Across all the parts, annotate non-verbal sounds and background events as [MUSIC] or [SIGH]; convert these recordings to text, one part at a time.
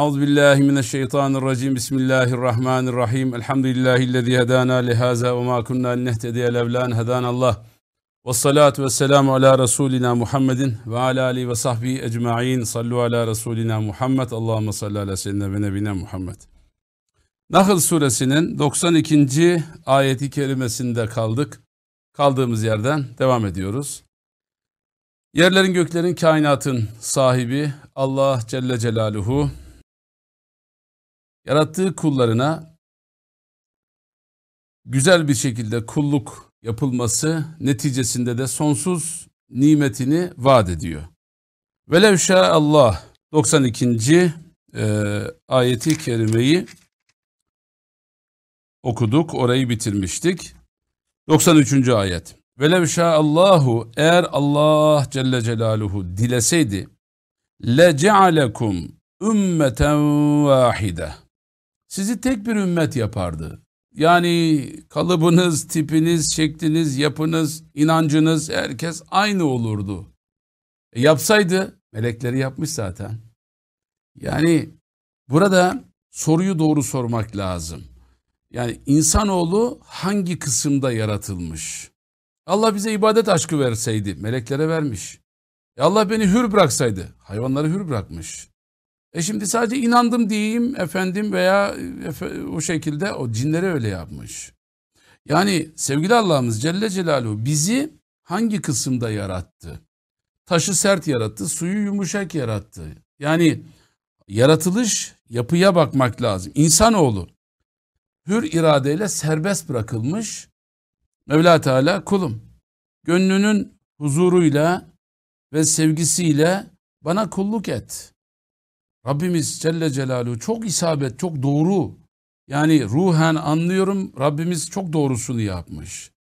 Euzu billahi mineşşeytanirracim. Bismillahirrahmanirrahim. Elhamdülillahi'llezî hedâna lihâzâ ve mâ kunnâ linehtediye levlâ en hedânallah. Ve salatu ve selamu ala Resulina Muhammedin ve ala alihi ve sahbihi ecma'in. Sallu ala Resulina Muhammed. Allahümme salli ala seyyidina ve nebine Muhammed. Nahl suresinin 92. ayeti kerimesinde kaldık. Kaldığımız yerden devam ediyoruz. Yerlerin göklerin kainatın sahibi Allah Celle Celaluhu yarattığı kullarına güzel bir şekilde kulluk yapılması neticesinde de sonsuz nimetini vaat ediyor. Velev Allah 92. E, ayeti kerimeyi okuduk, orayı bitirmiştik. 93. ayet. Velev Allahu eğer Allah Celle Celaluhu dileseydi le cealekum ümmeten vahide sizi tek bir ümmet yapardı. Yani kalıbınız, tipiniz, şekliniz, yapınız, inancınız herkes aynı olurdu. E yapsaydı melekleri yapmış zaten. Yani burada soruyu doğru sormak lazım. Yani insanoğlu hangi kısımda yaratılmış? Allah bize ibadet aşkı verseydi meleklere vermiş. E Allah beni hür bıraksaydı hayvanları hür bırakmış. E şimdi sadece inandım diyeyim efendim veya efe, o şekilde o cinlere öyle yapmış. Yani sevgili Allah'ımız Celle Celaluhu bizi hangi kısımda yarattı? Taşı sert yarattı, suyu yumuşak yarattı. Yani yaratılış yapıya bakmak lazım. İnsanoğlu hür iradeyle serbest bırakılmış. Mevla Teala kulum gönlünün huzuruyla ve sevgisiyle bana kulluk et. Rabbimiz Celle Celaluhu çok isabet, çok doğru. Yani ruhen anlıyorum Rabbimiz çok doğrusunu yapmış.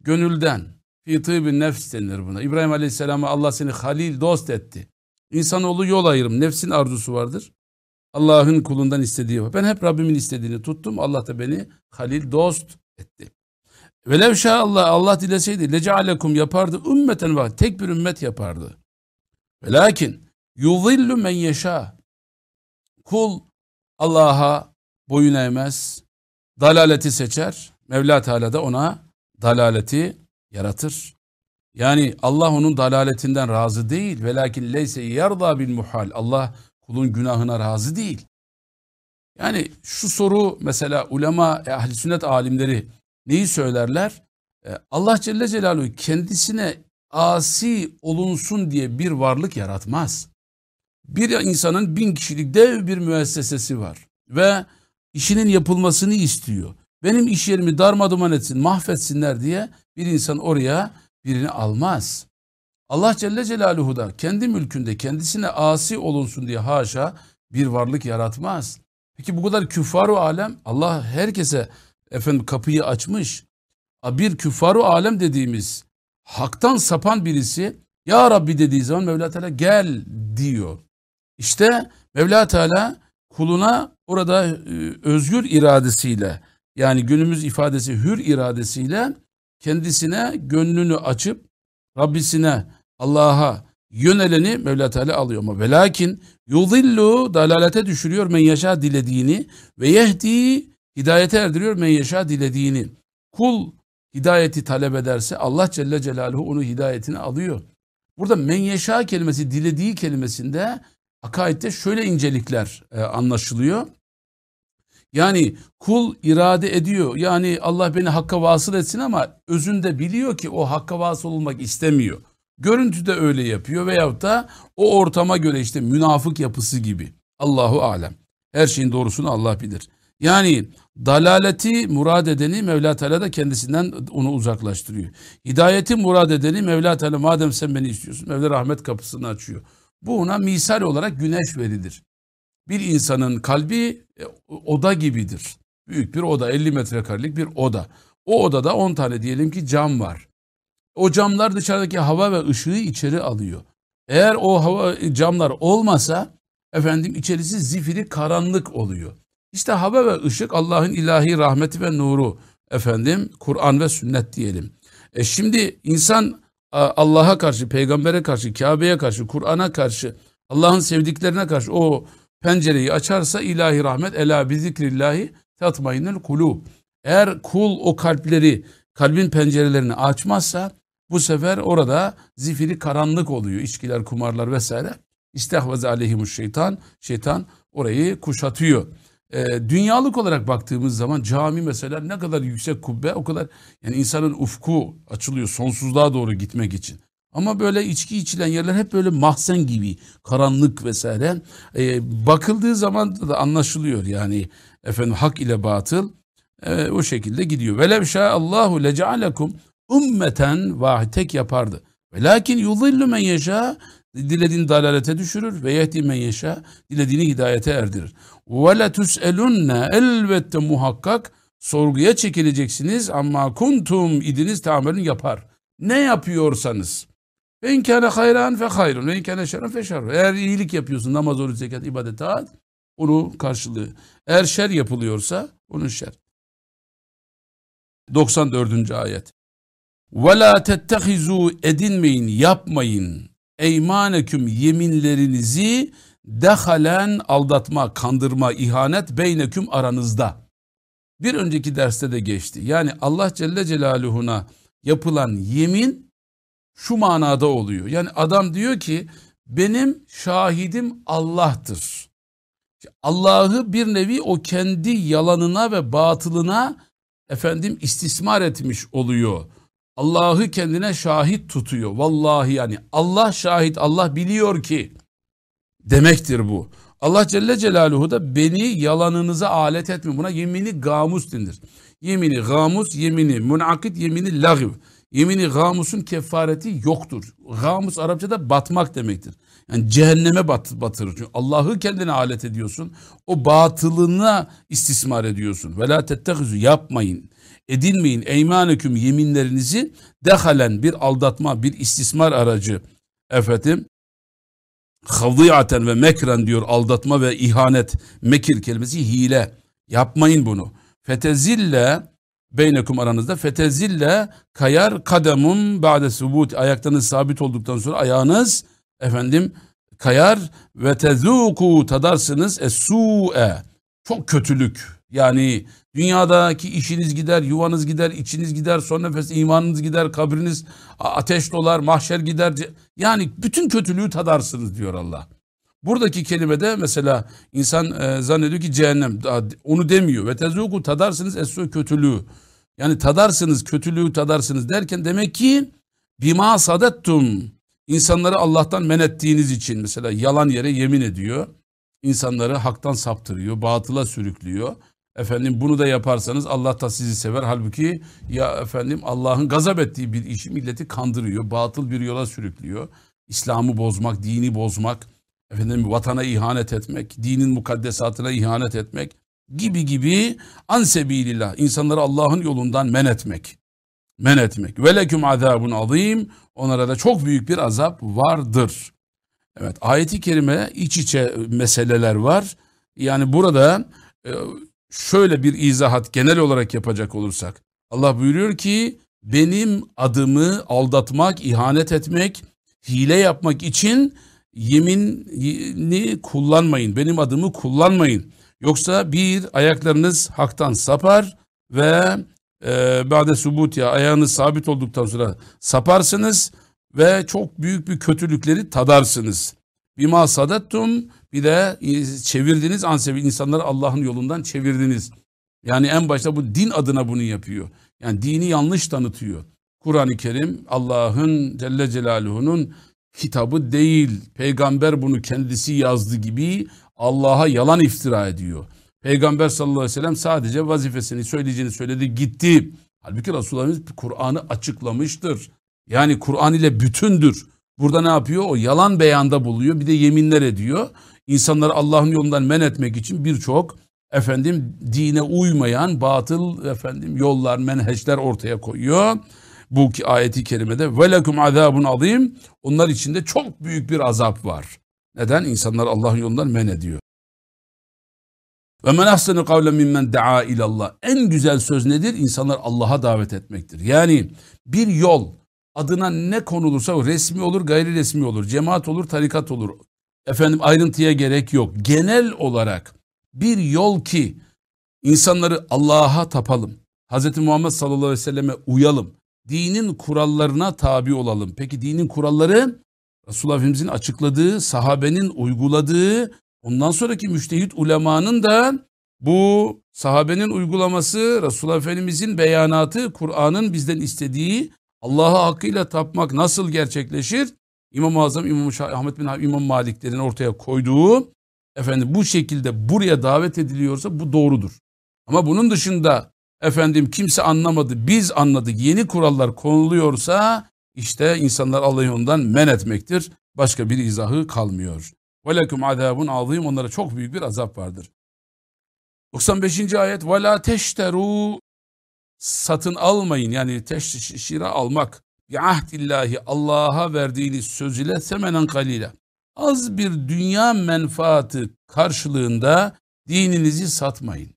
Gönülden. Fi bir nefs denir buna. İbrahim Aleyhisselam'a Allah seni halil dost etti. İnsanoğlu yol ayrım. Nefsin arzusu vardır. Allah'ın kulundan istediği var. Ben hep Rabbimin istediğini tuttum. Allah da beni halil dost etti. Velev Allah Allah dileseydi lecealekum yapardı ümmeten var. Tek bir ümmet yapardı. Ve lakin yuzillu men yeşâ. Kul Allah'a boyun eğmez, dalaleti seçer. Mevla Teala da ona dalaleti yaratır. Yani Allah onun dalaletinden razı değil. Velakin leyse yarda bil muhal. Allah kulun günahına razı değil. Yani şu soru mesela ulema, ehli sünnet alimleri neyi söylerler? E, Allah Celle Celaluhu kendisine asi olunsun diye bir varlık yaratmaz. Bir insanın bin kişilik dev bir müessesesi var ve işinin yapılmasını istiyor. Benim iş yerimi darmaduman etsin, mahvetsinler diye bir insan oraya birini almaz. Allah Celle Celaluhu da kendi mülkünde kendisine asi olunsun diye haşa bir varlık yaratmaz. Peki bu kadar küffaru alem Allah herkese efendim kapıyı açmış. Bir küffaru alem dediğimiz haktan sapan birisi ya Rabbi dediği zaman Mevla Teala gel diyor. İşte Mevla Teala kuluna orada e, özgür iradesiyle yani günümüz ifadesi hür iradesiyle kendisine gönlünü açıp Rabbisine Allah'a yöneleni Mevla Teala alıyor ama velakin yudillu dalalete düşürüyor men yaşa dilediğini ve yehdi hidayete erdiriyor men yaşa dilediğini. Kul hidayeti talep ederse Allah Celle Celaluhu onu hidayetini alıyor. Burada men yaşa kelimesi dilediği kelimesinde akaidde şöyle incelikler e, anlaşılıyor. Yani kul irade ediyor. Yani Allah beni hakka vasıl etsin ama özünde biliyor ki o hakka vasıl olmak istemiyor. Görüntüde öyle yapıyor veyahut da o ortama göre işte münafık yapısı gibi. Allahu alem. Her şeyin doğrusunu Allah bilir. Yani dalaleti murad edeni Mevla Teala da kendisinden onu uzaklaştırıyor. Hidayeti murad edeni Mevla Teala madem sen beni istiyorsun Mevla rahmet kapısını açıyor. Bu ona misal olarak güneş verilir. Bir insanın kalbi e, oda gibidir. Büyük bir oda 50 metrekarelik bir oda. O odada 10 tane diyelim ki cam var. O camlar dışarıdaki hava ve ışığı içeri alıyor. Eğer o hava camlar olmasa efendim içerisi zifiri karanlık oluyor. İşte hava ve ışık Allah'ın ilahi rahmeti ve nuru efendim Kur'an ve sünnet diyelim. E şimdi insan Allah'a karşı, peygambere karşı, Kabe'ye karşı, Kur'an'a karşı, Allah'ın sevdiklerine karşı o pencereyi açarsa ilahi rahmet ela bi zikrillahi tatmainul kulub. Eğer kul o kalpleri, kalbin pencerelerini açmazsa bu sefer orada zifiri karanlık oluyor. İçkiler, kumarlar vesaire. İstehvaz aleyhimuş şeytan. Şeytan orayı kuşatıyor. E, dünyalık olarak baktığımız zaman cami mesela ne kadar yüksek kubbe o kadar yani insanın ufku açılıyor sonsuzluğa doğru gitmek için. Ama böyle içki içilen yerler hep böyle mahzen gibi karanlık vesaire. E, bakıldığı zaman da anlaşılıyor yani efendim hak ile batıl e, o şekilde gidiyor. Velev Allahu lecealekum ummeten vahid tek yapardı. Velakin yudillu men yeşâ dilediğini dalalete düşürür ve yehdi men yeşâ dilediğini hidayete erdirir. Ve la tus'elunne elbette muhakkak sorguya çekileceksiniz ama kuntum idiniz tamelün yapar. Ne yapıyorsanız. Ve inkâne hayran fe hayrun ve inkâne şerren fe şerrun. Eğer iyilik yapıyorsun namaz, oruç, zekat, ibadet, taat onun karşılığı. Eğer şer yapılıyorsa onun şer. 94. ayet. Ve la tettehizu edinmeyin, yapmayın. Eymaneküm yeminlerinizi dehalen aldatma, kandırma, ihanet beyneküm aranızda. Bir önceki derste de geçti. Yani Allah Celle Celaluhu'na yapılan yemin şu manada oluyor. Yani adam diyor ki benim şahidim Allah'tır. Allah'ı bir nevi o kendi yalanına ve batılına efendim istismar etmiş oluyor. Allah'ı kendine şahit tutuyor. Vallahi yani Allah şahit, Allah biliyor ki demektir bu. Allah Celle Celaluhu da beni yalanınıza alet etme. Buna yemini gamus denir. Yemini gamus, yemini münakit, yemini lagiv. Yemini gamusun kefareti yoktur. Gamus Arapçada batmak demektir. Yani cehenneme bat, batırır. Çünkü Allah'ı kendine alet ediyorsun. O batılına istismar ediyorsun. Ve la tettehizu yapmayın. Edinmeyin eymaneküm yeminlerinizi dehalen bir aldatma, bir istismar aracı. Efendim havdiyaten ve mekren diyor aldatma ve ihanet. Mekir kelimesi hile. Yapmayın bunu. Fetezille beynekum aranızda fetezille kayar kademun ba'de subut ayaklarınız sabit olduktan sonra ayağınız efendim kayar ve tezuku tadarsınız es-su'e çok kötülük yani dünyadaki işiniz gider, yuvanız gider, içiniz gider, son nefes imanınız gider, kabriniz ateş dolar, mahşer gider. Yani bütün kötülüğü tadarsınız diyor Allah. Buradaki kelimede mesela insan e, zannediyor ki cehennem onu demiyor. Ve tezuku tadarsınız es kötülüğü. Yani tadarsınız kötülüğü tadarsınız derken demek ki bima sadettum insanları Allah'tan men ettiğiniz için mesela yalan yere yemin ediyor. İnsanları haktan saptırıyor, batıla sürüklüyor. Efendim bunu da yaparsanız Allah da sizi sever. Halbuki ya efendim Allah'ın gazap ettiği bir işi milleti kandırıyor. Batıl bir yola sürüklüyor. İslam'ı bozmak, dini bozmak, efendim vatana ihanet etmek, dinin mukaddesatına ihanet etmek gibi gibi ansebilillah insanları Allah'ın yolundan men etmek. Men etmek. Ve azabun azim. Onlara da çok büyük bir azap vardır. Evet ayeti kerime iç içe meseleler var. Yani burada e, şöyle bir izahat genel olarak yapacak olursak. Allah buyuruyor ki benim adımı aldatmak, ihanet etmek, hile yapmak için yeminini kullanmayın. Benim adımı kullanmayın. Yoksa bir ayaklarınız haktan sapar ve bade subut ya ayağınız sabit olduktan sonra saparsınız ve çok büyük bir kötülükleri tadarsınız. Bima sadettum bir de çevirdiniz ansebi insanları Allah'ın yolundan çevirdiniz. Yani en başta bu din adına bunu yapıyor. Yani dini yanlış tanıtıyor. Kur'an-ı Kerim Allah'ın Celle Celaluhu'nun kitabı değil. Peygamber bunu kendisi yazdı gibi Allah'a yalan iftira ediyor. Peygamber sallallahu aleyhi ve sellem sadece vazifesini söyleyeceğini söyledi gitti. Halbuki Resulullah'ımız Kur'an'ı açıklamıştır. Yani Kur'an ile bütündür. Burada ne yapıyor? O yalan beyanda buluyor. Bir de yeminler ediyor. İnsanları Allah'ın yolundan men etmek için birçok efendim dine uymayan batıl efendim yollar, menheçler ortaya koyuyor. Bu ki ayeti kerimede ve lekum azabun azim. Onlar içinde çok büyük bir azap var. Neden? İnsanlar Allah'ın yolundan men ediyor. Ve men ahsenu kavlen mimmen daa ilallah. En güzel söz nedir? İnsanlar Allah'a davet etmektir. Yani bir yol adına ne konulursa resmi olur, gayri resmi olur, cemaat olur, tarikat olur. efendim ayrıntıya gerek yok. Genel olarak bir yol ki insanları Allah'a tapalım. Hz. Muhammed sallallahu aleyhi ve selleme uyalım. Dinin kurallarına tabi olalım. Peki dinin kuralları Resulullah Efendimizin açıkladığı, sahabenin uyguladığı, ondan sonraki müştehit ulemanın da bu sahabenin uygulaması, Resulullah Efendimizin beyanatı, Kur'an'ın bizden istediği Allah'a hakkıyla tapmak nasıl gerçekleşir? İmam-ı Azam İmam Ahmet bin İmam Maliklerin ortaya koyduğu efendim bu şekilde buraya davet ediliyorsa bu doğrudur. Ama bunun dışında efendim kimse anlamadı biz anladık yeni kurallar konuluyorsa işte insanlar Allah'ı ondan men etmektir. Başka bir izahı kalmıyor. Velekum azabun azim onlara çok büyük bir azap vardır. 95. ayet la teşteru satın almayın yani teşhira almak bi ahdillahi Allah'a verdiğiniz söz ile semenen kalile az bir dünya menfaati karşılığında dininizi satmayın.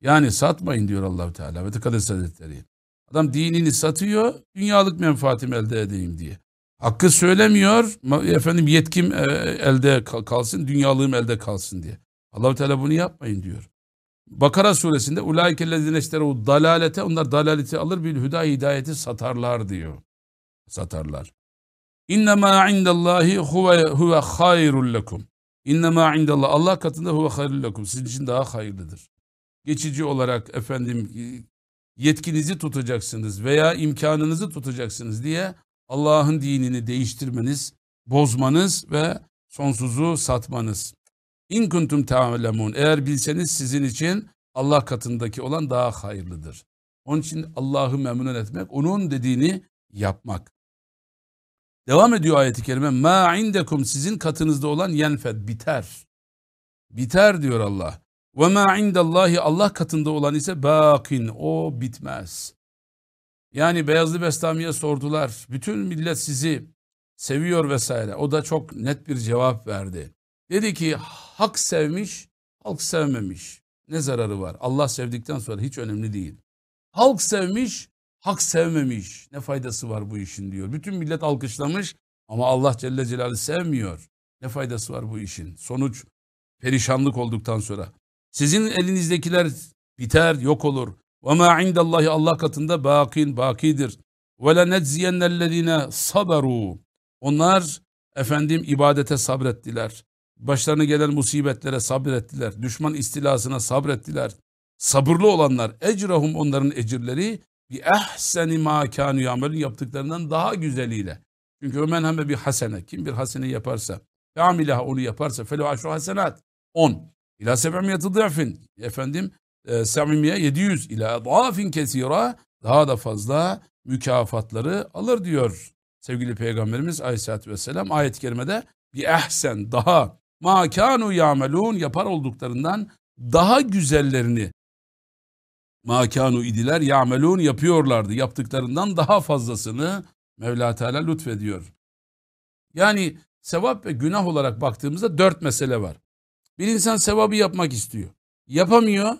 Yani satmayın diyor Allahu Teala ve Tekaddes Hazretleri. Adam dinini satıyor, dünyalık menfaatim elde edeyim diye. Hakkı söylemiyor, efendim yetkim e, elde kalsın, dünyalığım elde kalsın diye. Allahu Teala bunu yapmayın diyor. Bakara suresinde ulaikellezine işteru dalalete onlar dalaleti alır bir hüda hidayeti satarlar diyor. Satarlar. İnnemâ indallahi huve, huve hayrul lekum. İnnemâ indallah Allah katında huve hayrul lekum. Sizin için daha hayırlıdır. Geçici olarak efendim yetkinizi tutacaksınız veya imkanınızı tutacaksınız diye Allah'ın dinini değiştirmeniz, bozmanız ve sonsuzu satmanız. İn kuntum ta'lemun. Eğer bilseniz sizin için Allah katındaki olan daha hayırlıdır. Onun için Allah'ı memnun etmek, onun dediğini yapmak. Devam ediyor ayeti kerime. Ma indekum sizin katınızda olan yenfed biter. Biter diyor Allah. Ve ma indallahi Allah katında olan ise bakin o bitmez. Yani Beyazlı Bestami'ye sordular. Bütün millet sizi seviyor vesaire. O da çok net bir cevap verdi. Dedi ki hak sevmiş, halk sevmemiş. Ne zararı var? Allah sevdikten sonra hiç önemli değil. Halk sevmiş, hak sevmemiş. Ne faydası var bu işin diyor. Bütün millet alkışlamış ama Allah Celle Celaluhu sevmiyor. Ne faydası var bu işin? Sonuç perişanlık olduktan sonra. Sizin elinizdekiler biter, yok olur. Ve ma indallahi Allah katında bakin, bakidir. Ve le necziyennellezine saberu. Onlar efendim ibadete sabrettiler. Başlarına gelen musibetlere sabrettiler. Düşman istilasına sabrettiler. Sabırlı olanlar ecrahum onların ecirleri bir ehseni ma kanu yaptıklarından daha güzeliyle. Çünkü ömen heme bir hasene. Kim bir hasene yaparsa ve onu yaparsa felu aşru hasenat. 10. İlâ seb'miyeti dı'fin. Efendim e, samimiye 700 ila dâfin kesira daha da fazla mükafatları alır diyor sevgili Peygamberimiz Aleyhisselatü Vesselam ayet-i kerimede bir ehsen daha ma kanu yamelun yapar olduklarından daha güzellerini ma kanu idiler yamelun yapıyorlardı. Yaptıklarından daha fazlasını Mevla Teala lütfediyor. Yani sevap ve günah olarak baktığımızda dört mesele var. Bir insan sevabı yapmak istiyor. Yapamıyor.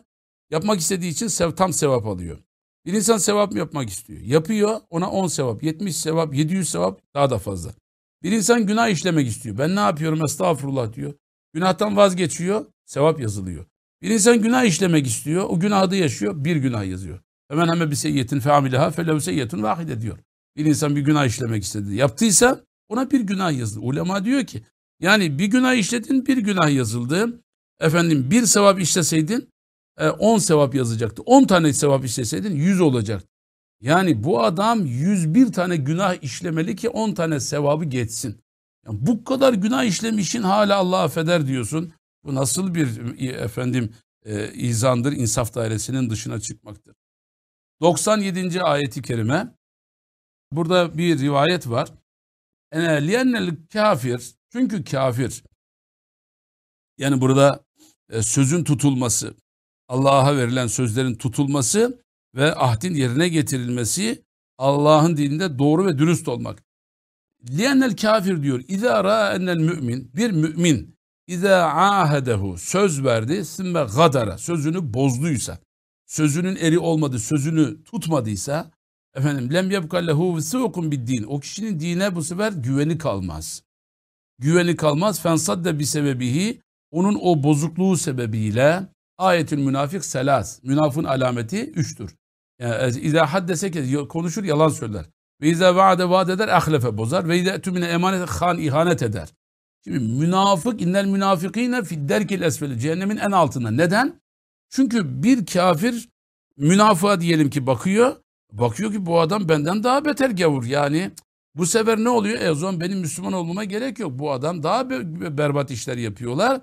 Yapmak istediği için sev, tam sevap alıyor. Bir insan sevap yapmak istiyor. Yapıyor ona 10 sevap, 70 sevap, 700 sevap daha da fazla. Bir insan günah işlemek istiyor. Ben ne yapıyorum estağfurullah diyor. Günahtan vazgeçiyor, sevap yazılıyor. Bir insan günah işlemek istiyor, o günahı yaşıyor, bir günah yazıyor. Hemen hemen bir seyyetin feamileha felev seyyetun vahide diyor. Bir insan bir günah işlemek istedi. Yaptıysa ona bir günah yazıldı. Ulema diyor ki yani bir günah işledin bir günah yazıldı. Efendim bir sevap işleseydin 10 e, sevap yazacaktı. 10 tane sevap işleseydin 100 olacaktı. Yani bu adam 101 tane günah işlemeli ki 10 tane sevabı geçsin. Yani bu kadar günah işlemişin hala Allah affeder diyorsun. Bu nasıl bir e, efendim e, izandır insaf dairesinin dışına çıkmaktır. 97. ayeti kerime burada bir rivayet var. Liyennel kafir çünkü kafir yani burada e, sözün tutulması Allah'a verilen sözlerin tutulması ve ahdin yerine getirilmesi Allah'ın dininde doğru ve dürüst olmak. Liyennel kafir diyor. İzâ râennel mümin. Bir mümin. İzâ âhedehu. Söz verdi. Simme gadara. Sözünü bozduysa. Sözünün eri olmadı. Sözünü tutmadıysa. Efendim lem yebkallehu visukum bid din. O kişinin dine bu sefer güveni kalmaz. güveni kalmaz. Fensadde bir sebebihi onun o bozukluğu sebebiyle ayetül münafık selas. Münafın alameti üçtür. Yani, İzâ haddese konuşur yalan söyler. Ve izâ vaade vaad eder ahlefe bozar. Ve izâ tümine emanet han ihanet eder. Şimdi münafık innel münafıkîne fidderkil esfeli cehennemin en altında. Neden? Çünkü bir kafir münafığa diyelim ki bakıyor. Bakıyor ki bu adam benden daha beter gavur. Yani bu sefer ne oluyor? E o zaman benim Müslüman olmama gerek yok. Bu adam daha berbat işler yapıyorlar.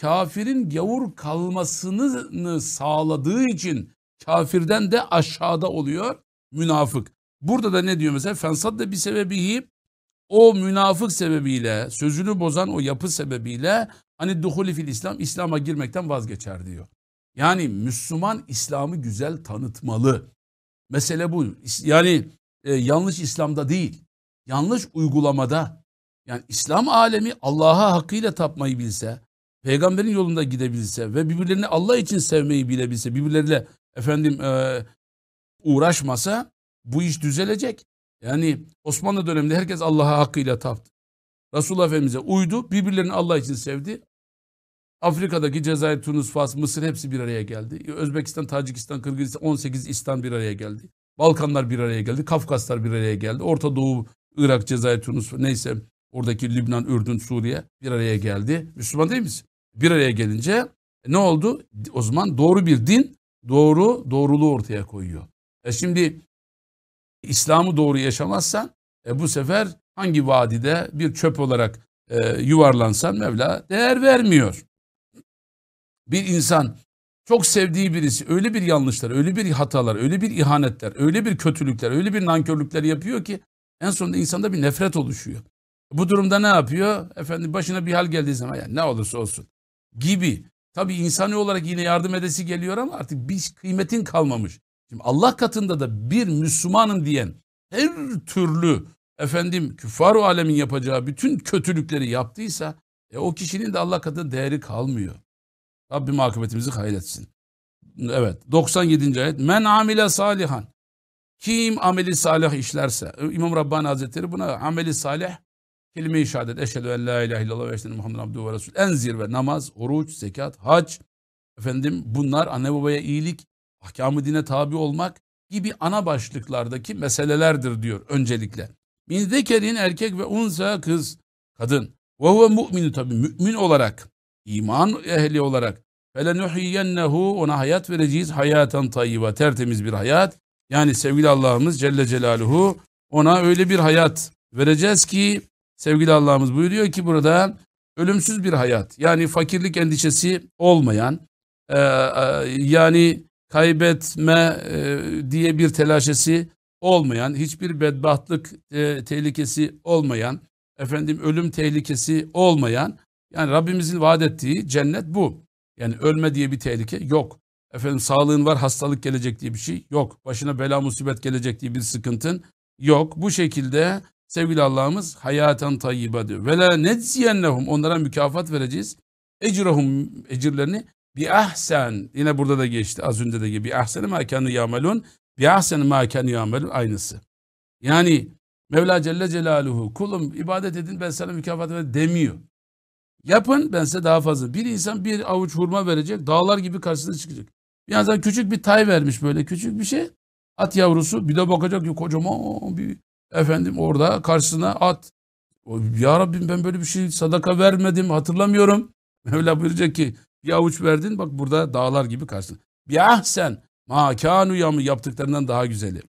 Kafirin gavur kalmasını sağladığı için kafirden de aşağıda oluyor münafık. Burada da ne diyor mesela? Fensad da bir sebebihi o münafık sebebiyle, sözünü bozan o yapı sebebiyle hani duhuli fil İslam, İslam'a girmekten vazgeçer diyor. Yani Müslüman İslam'ı güzel tanıtmalı. Mesele bu. Yani e, yanlış İslam'da değil, yanlış uygulamada. Yani İslam alemi Allah'a hakkıyla tapmayı bilse, peygamberin yolunda gidebilse ve birbirlerini Allah için sevmeyi bilebilse, birbirleriyle efendim e, uğraşmasa bu iş düzelecek. Yani Osmanlı döneminde herkes Allah'a hakkıyla taptı. Resulullah Efendimiz'e uydu, birbirlerini Allah için sevdi. Afrika'daki Cezayir, Tunus, Fas, Mısır hepsi bir araya geldi. Özbekistan, Tacikistan, Kırgızistan 18 İstan bir araya geldi. Balkanlar bir araya geldi. Kafkaslar bir araya geldi. Orta Doğu, Irak, Cezayir, Tunus neyse oradaki Lübnan, Ürdün, Suriye bir araya geldi. Müslüman değil misin? Bir araya gelince e, ne oldu? O zaman doğru bir din doğru doğruluğu ortaya koyuyor. E şimdi İslam'ı doğru yaşamazsan e bu sefer hangi vadide bir çöp olarak e, yuvarlansan Mevla değer vermiyor. Bir insan çok sevdiği birisi öyle bir yanlışlar, öyle bir hatalar, öyle bir ihanetler, öyle bir kötülükler, öyle bir nankörlükler yapıyor ki en sonunda insanda bir nefret oluşuyor. Bu durumda ne yapıyor? Efendim başına bir hal geldiği zaman yani ne olursa olsun gibi. Tabii insani olarak yine yardım edesi geliyor ama artık bir kıymetin kalmamış. Şimdi Allah katında da bir Müslümanım diyen her türlü efendim küffar alemin yapacağı bütün kötülükleri yaptıysa e, o kişinin de Allah katında değeri kalmıyor. Rabbim akıbetimizi hayretsin. Evet 97. ayet. Men amile salihan. Kim ameli salih işlerse. İmam Rabbani Hazretleri buna ameli salih kelime-i şehadet. Eşhedü en la ilahe illallah ve eşhedü Muhammed abdühü ve resul. En zirve namaz, oruç, zekat, hac. Efendim bunlar anne babaya iyilik, ahkamı dine tabi olmak gibi ana başlıklardaki meselelerdir diyor öncelikle. Min zekerin erkek ve unsa kız, kadın. Ve huve mu'minu tabi mümin olarak, iman ehli olarak. Felenuhiyyennehu ona hayat vereceğiz. Hayaten tayyiba, tertemiz bir hayat. Yani sevgili Allah'ımız Celle Celaluhu ona öyle bir hayat vereceğiz ki sevgili Allah'ımız buyuruyor ki burada ölümsüz bir hayat. Yani fakirlik endişesi olmayan, e, e, yani kaybetme e, diye bir telaşesi olmayan, hiçbir bedbahtlık e, tehlikesi olmayan, efendim ölüm tehlikesi olmayan, yani Rabbimizin vaat ettiği cennet bu. Yani ölme diye bir tehlike yok. Efendim sağlığın var, hastalık gelecek diye bir şey yok. Başına bela musibet gelecek diye bir sıkıntın yok. Bu şekilde sevgili Allah'ımız hayaten tayyiba diyor. Ve la nedziyennehum onlara mükafat vereceğiz. Ecrahum ecirlerini bi ahsen yine burada da geçti az önce de gibi bi ahsen ma kanu yamelun bi ahsen ma yamelun aynısı. Yani Mevla Celle Celaluhu kulum ibadet edin ben sana mükafat ver demiyor. Yapın ben size daha fazla. Bir insan bir avuç hurma verecek dağlar gibi karşısına çıkacak. Bir küçük bir tay vermiş böyle küçük bir şey. At yavrusu bir de bakacak kocaman bir efendim orada karşısına at. Ya Rabbim ben böyle bir şey sadaka vermedim hatırlamıyorum. [LAUGHS] Mevla buyuracak ki bir avuç verdin bak burada dağlar gibi karşısına. Bir ahsen ma kanu yamı yaptıklarından daha güzeli.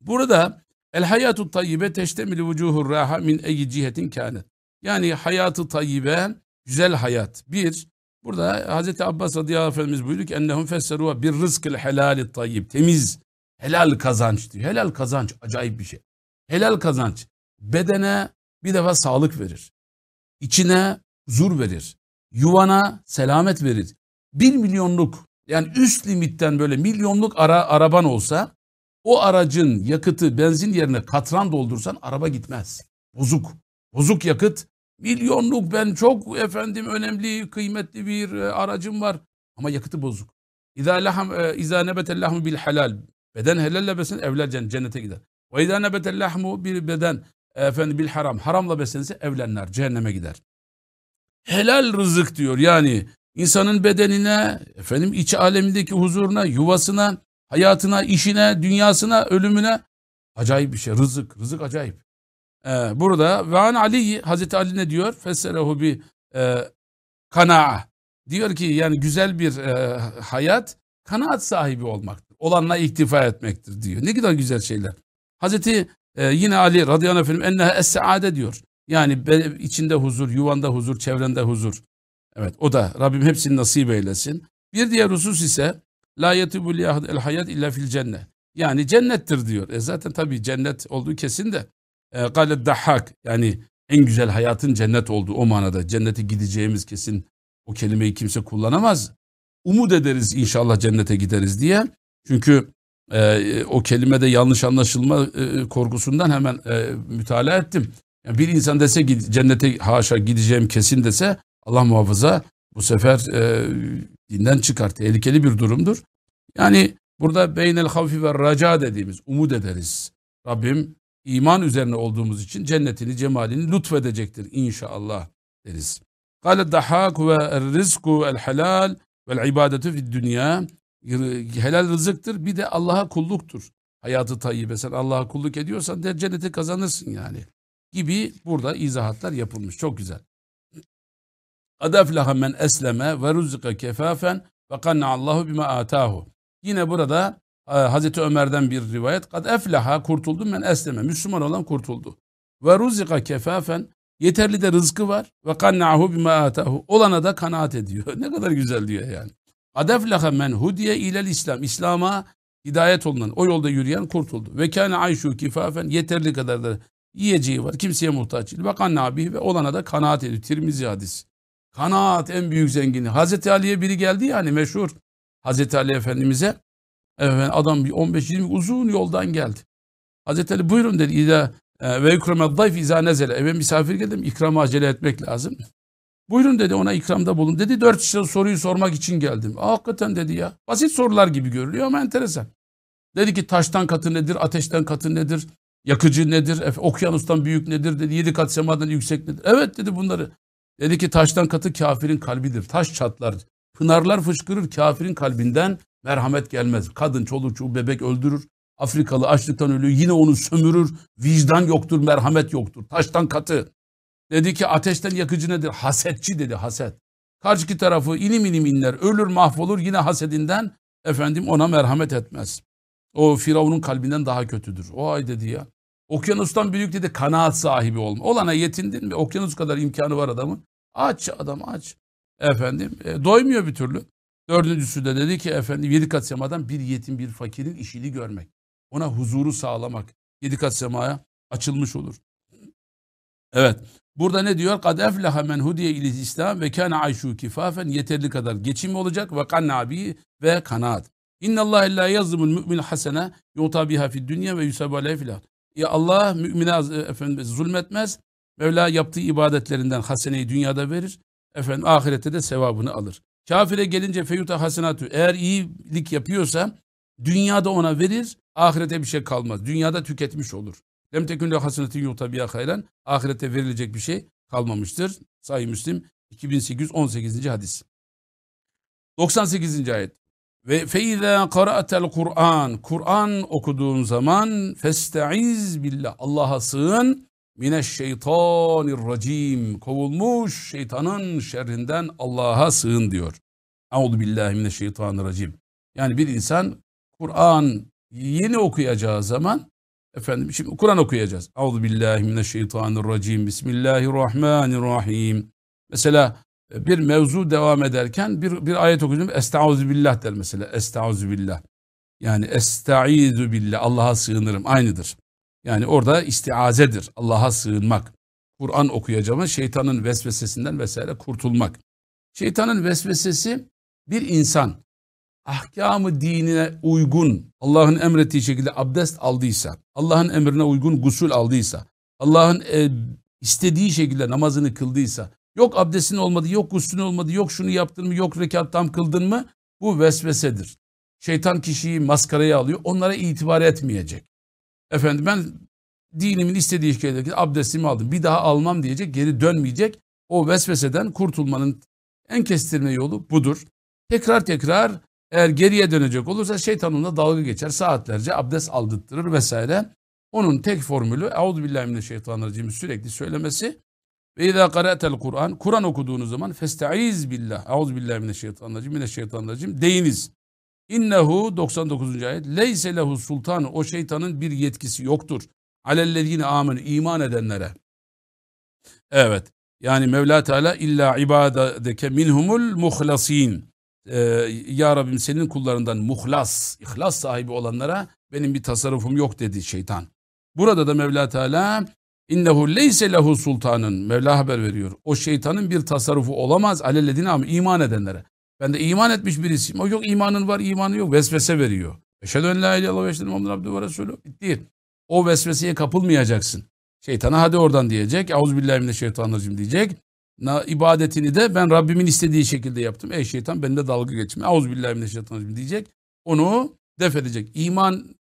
Burada el hayatu tayyibe teştemili vucuhur raha min eyi cihetin kânet. Yani hayatı tayyibe, güzel hayat. Bir, burada Hz. Abbas radıyallahu anh Efendimiz buyuruyor ki ennehum fesseruha bir rızkıl helali tayyib. Temiz, helal kazanç diyor. Helal kazanç acayip bir şey. Helal kazanç bedene bir defa sağlık verir. İçine huzur verir. Yuvana selamet verir. Bir milyonluk yani üst limitten böyle milyonluk ara, araban olsa o aracın yakıtı benzin yerine katran doldursan araba gitmez. Bozuk. Bozuk yakıt Milyonluk ben çok efendim önemli, kıymetli bir e, aracım var. Ama yakıtı bozuk. İza laham e, iza nebetel lahmu bil halal. Beden helalle besin evler cennete gider. Ve iza nebetel lahmu bir beden efendim bil haram haramla beslenirse evlenler cehenneme gider. Helal rızık diyor yani insanın bedenine, efendim iç alemindeki huzuruna, yuvasına, hayatına, işine, dünyasına, ölümüne acayip bir şey. Rızık, rızık acayip. Ee, burada ve an Ali, Hazreti Ali ne diyor? Fesserehu bir e, kanaa. Diyor ki yani güzel bir e, hayat kanaat sahibi olmaktır. Olanla iktifa etmektir diyor. Ne kadar güzel şeyler. Hazreti e, yine Ali radıyallahu anh efendim enneha es-saade diyor. Yani içinde huzur, yuvanda huzur, çevrende huzur. Evet o da Rabbim hepsini nasip eylesin. Bir diğer husus ise la yetibul el hayat illa fil cennet. Yani cennettir diyor. E zaten tabii cennet olduğu kesin de. E, Galet dahhak yani en güzel hayatın cennet olduğu o manada. Cennete gideceğimiz kesin o kelimeyi kimse kullanamaz. Umut ederiz inşallah cennete gideriz diye. Çünkü e, o kelimede yanlış anlaşılma e, korkusundan hemen e, mütalaa ettim. Yani bir insan dese ki cennete haşa gideceğim kesin dese Allah muhafaza bu sefer e, dinden çıkar. Tehlikeli bir durumdur. Yani burada beynel havfi ve raca dediğimiz umut ederiz. Rabbim iman üzerine olduğumuz için cennetini, cemalini lütfedecektir inşallah deriz. Kale dahak ve rizku el helal vel ibadetu fid dünya. Helal rızıktır bir de Allah'a kulluktur. Hayatı tayyibe sen Allah'a kulluk ediyorsan de cenneti kazanırsın yani. Gibi burada izahatlar yapılmış. Çok güzel. Adaflaha men esleme ve ruzika kefafen ve Allahu bima atahu. Yine burada e, Hazreti Ömer'den bir rivayet. Kad eflaha kurtuldu men esleme. Müslüman olan kurtuldu. Ve ruzika kefafen yeterli de rızkı var. Ve kanna'ahu bima atahu. Olana da kanaat ediyor. [LAUGHS] ne kadar güzel diyor yani. Kad eflaha men hudiye ilel İslam. İslam'a hidayet olunan, o yolda yürüyen kurtuldu. Ve kâne ayşu kifafen yeterli kadar da yiyeceği var. Kimseye muhtaç değil. Ve kannabi ve olana da kanaat ediyor. Tirmizi hadis. Kanaat en büyük zengini. Hazreti Ali'ye biri geldi yani meşhur. Hazreti Ali Efendimiz'e efendim, adam bir 15-20 uzun yoldan geldi. Hazreti Ali buyurun dedi. İza e, ve ikramel dayf izâ nezele. Eve misafir geldim. İkramı acele etmek lazım. Buyurun dedi ona ikramda bulun. Dedi dört işte soruyu sormak için geldim. Hakikaten dedi ya. Basit sorular gibi görülüyor ama enteresan. Dedi ki taştan katı nedir? Ateşten katı nedir? Yakıcı nedir? Okyanustan büyük nedir? Dedi yedi kat semadan yüksek nedir? Evet dedi bunları. Dedi ki taştan katı kafirin kalbidir. Taş çatlar, pınarlar fışkırır kafirin kalbinden merhamet gelmez. Kadın, çoluk, çocuğu, bebek öldürür. Afrikalı açlıktan ölüyor. Yine onu sömürür. Vicdan yoktur, merhamet yoktur. Taştan katı. Dedi ki ateşten yakıcı nedir? Hasetçi dedi haset. Karşıki tarafı inim inim inler. Ölür mahvolur yine hasedinden efendim ona merhamet etmez. O Firavun'un kalbinden daha kötüdür. O ay dedi ya. Okyanustan büyük dedi kanaat sahibi olma. Olana yetindin mi? Okyanus kadar imkanı var adamın. Aç adam aç. Efendim e, doymuyor bir türlü. Dördüncüsü de dedi ki efendim yedi kat semadan bir yetim bir fakirin işini görmek. Ona huzuru sağlamak. Yedi kat semaya açılmış olur. Evet. Burada ne diyor? Kad efleha men hudiye ilis İslam ve kana ayşu kifafen yeterli kadar geçim olacak ve kannabi ve kanaat. İnna Allah la yazlimul mümin hasene yuta biha fid dünya ve yusabu aleyhi fil ya Allah mümine efendim zulmetmez. Mevla yaptığı ibadetlerinden haseneyi dünyada verir. Efendim ahirette de sevabını alır. Kafire gelince feyuta hasenatü eğer iyilik yapıyorsa dünyada ona verir. Ahirete bir şey kalmaz. Dünyada tüketmiş olur. Lem tekünle hasenetin yuta biya hayran. Ahirete verilecek bir şey kalmamıştır. Sayı Müslim 2818. hadis. 98. ayet. Ve feiza qara'tel Kur'an. Kur'an okuduğun zaman festaiz billah. Allah'a sığın. Mineşşeytanirracim. Kovulmuş şeytanın şerrinden Allah'a sığın diyor. Euzu billahi mineşşeytanirracim. Yani bir insan Kur'an yeni okuyacağı zaman efendim şimdi Kur'an okuyacağız. Euzu billahi mineşşeytanirracim. Bismillahirrahmanirrahim. Mesela bir mevzu devam ederken bir, bir ayet okuyacağım. Estaizu billah der mesela. Estaizu billah. Yani estaizu billah. Allah'a sığınırım. Aynıdır. Yani orada istiazedir. Allah'a sığınmak. Kur'an okuyacağımız şeytanın vesvesesinden vesaire kurtulmak. Şeytanın vesvesesi bir insan ahkamı dinine uygun Allah'ın emrettiği şekilde abdest aldıysa, Allah'ın emrine uygun gusül aldıysa, Allah'ın e, istediği şekilde namazını kıldıysa, Yok abdestin olmadı, yok guslün olmadı, yok şunu yaptın mı, yok rekat tam kıldın mı? Bu vesvesedir. Şeytan kişiyi maskaraya alıyor, onlara itibar etmeyecek. Efendim ben dinimin istediği şekilde abdestimi aldım. Bir daha almam diyecek, geri dönmeyecek. O vesveseden kurtulmanın en kestirme yolu budur. Tekrar tekrar eğer geriye dönecek olursa şeytan onunla dalga geçer. Saatlerce abdest aldırtırır vesaire. Onun tek formülü Euzubillahimineşşeytanirracim sürekli söylemesi. Ve izâ qara'tel Kur'an, Kur'an okuduğunuz zaman festaiz billah. Euzubillahimineşşeytanirracim, mineşşeytanirracim deyiniz. İnnehu 99. ayet. Leyse lehu sultanı. O şeytanın bir yetkisi yoktur. Alellezine amen iman edenlere. Evet. Yani Mevla Teala illa ibadeke minhumul muhlasin. Ee, ya Rabbim senin kullarından muhlas, ihlas sahibi olanlara benim bir tasarrufum yok dedi şeytan. Burada da Mevla Teala innehu leyse lehu sultanın Mevla haber veriyor. O şeytanın bir tasarrufu olamaz alellezine ama iman edenlere. Ben de iman etmiş birisiyim. O yok imanın var imanı yok. Vesvese veriyor. Eşhedü en la ilahe illallah ve eşhedü Muhammed abdühü ve. Bitti. O vesveseye kapılmayacaksın. Şeytana hadi oradan diyecek. Euzubillahimineşşeytanirracim diyecek. İbadetini de ben Rabbimin istediği şekilde yaptım. Ey şeytan benimle dalga geçme. Euzubillahimineşşeytanirracim diyecek. Onu def edecek. İmanın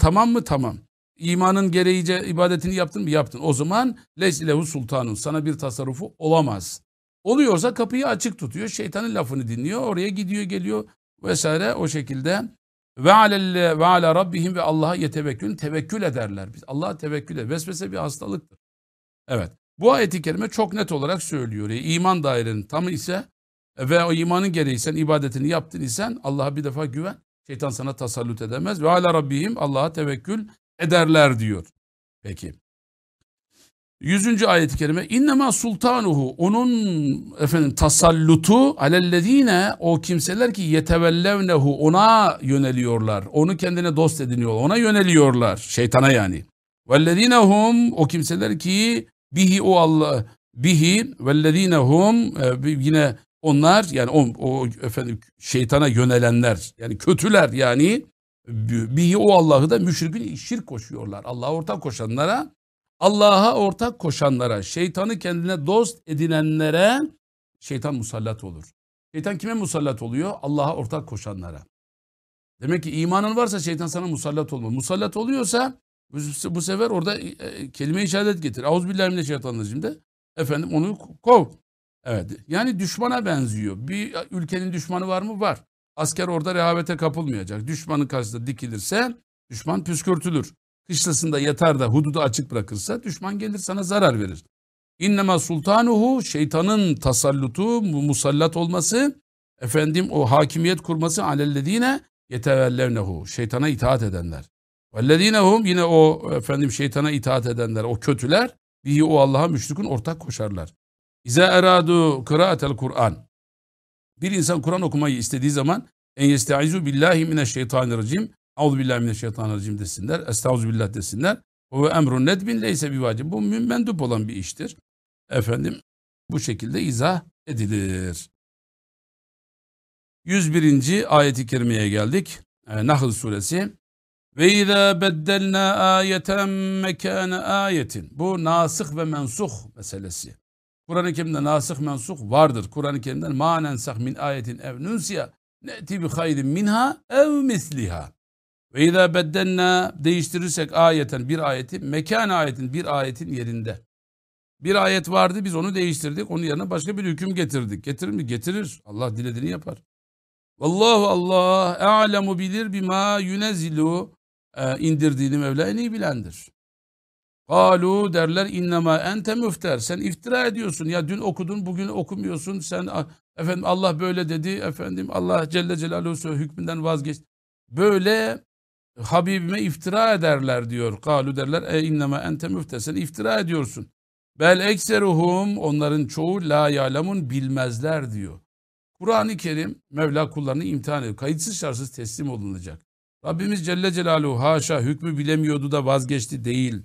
tamam mı? Tamam. İmanın gereğice ibadetini yaptın mı? Yaptın. O zaman leysilehu sultanun. Sana bir tasarrufu olamaz. Oluyorsa kapıyı açık tutuyor. Şeytanın lafını dinliyor. Oraya gidiyor geliyor vesaire o şekilde. Ve alelle ve ala rabbihim ve Allah'a yetevekkül tevekkül ederler. Biz Allah'a tevekkül eder. Vesvese bir hastalıktır. Evet. Bu ayeti kerime çok net olarak söylüyor. Yani iman dairenin tamı ise ve o imanın gereği sen ibadetini yaptın isen Allah'a bir defa güven. Şeytan sana tasallut edemez. Ve ala rabbihim Allah'a tevekkül ederler diyor. Peki. Yüzüncü ayet-i kerime innema sultanuhu onun efendim tasallutu alellezine o kimseler ki yetevellevnehu ona yöneliyorlar. Onu kendine dost ediniyorlar. Ona yöneliyorlar. Şeytana yani. Vellezinehum o kimseler ki bihi o Allah bihi vellezinehum e, yine onlar yani o, o efendim şeytana yönelenler yani kötüler yani bihi o Allah'ı da müşrikün şirk koşuyorlar. Allah'a ortak koşanlara Allah'a ortak koşanlara, şeytanı kendine dost edinenlere şeytan musallat olur. Şeytan kime musallat oluyor? Allah'a ortak koşanlara. Demek ki imanın varsa şeytan sana musallat olma. Musallat oluyorsa bu sefer orada e, e, kelime-i şehadet getir. Euzubillahimineşşeytanirracim de efendim onu kov. Evet. Yani düşmana benziyor. Bir ülkenin düşmanı var mı? Var. Asker orada rehavete kapılmayacak. Düşmanın karşısında dikilirse düşman püskürtülür kışlasında yatar da hududu açık bırakırsa düşman gelir sana zarar verir. İnnema sultanuhu şeytanın tasallutu, musallat olması, efendim o hakimiyet kurması alellezine yetevellevnehu. Şeytana itaat edenler. Vellezinehum yine o efendim şeytana itaat edenler, o kötüler bihi o Allah'a müşrikun ortak koşarlar. İze eradu kıraatel Kur'an. Bir insan Kur'an okumayı istediği zaman en yestaizu billahi mineşşeytanirracim Euzubillahimineşşeytanirracim desinler. Estağfirullah desinler. O ve emrun nedbin leyse bir vacib. Bu mendup olan bir iştir. Efendim bu şekilde izah edilir. 101. ayeti kerimeye geldik. Nahl suresi. Ve izâ beddelnâ âyeten mekâne âyetin. Bu nasıh ve mensuh meselesi. Kur'an-ı Kerim'de nasıh mensuh vardır. Kur'an-ı Kerim'den ma nensah min ayetin ev nunsiya ne'ti bi hayrin minha ev misliha. Ve izâ beddenna değiştirirsek ayeten bir ayeti mekan ayetin bir ayetin yerinde. Bir ayet vardı biz onu değiştirdik. Onun yerine başka bir hüküm getirdik. Getirir mi? Getirir. Allah dilediğini yapar. Vallahu Allah alemu bilir bima yunezzilu e, indirdiğini Mevla en iyi bilendir. Kalu derler innema ente müfter. Sen iftira ediyorsun. Ya dün okudun bugün okumuyorsun. Sen efendim Allah böyle dedi. Efendim Allah Celle Celaluhu hükmünden vazgeç. Böyle Habibime iftira ederler diyor. Kalu derler e inneme ente müftesen iftira ediyorsun. Bel ekseruhum onların çoğu la yalemun bilmezler diyor. Kur'an-ı Kerim Mevla kullarını imtihan ediyor. Kayıtsız şartsız teslim olunacak. Rabbimiz Celle Celaluhu haşa hükmü bilemiyordu da vazgeçti değil.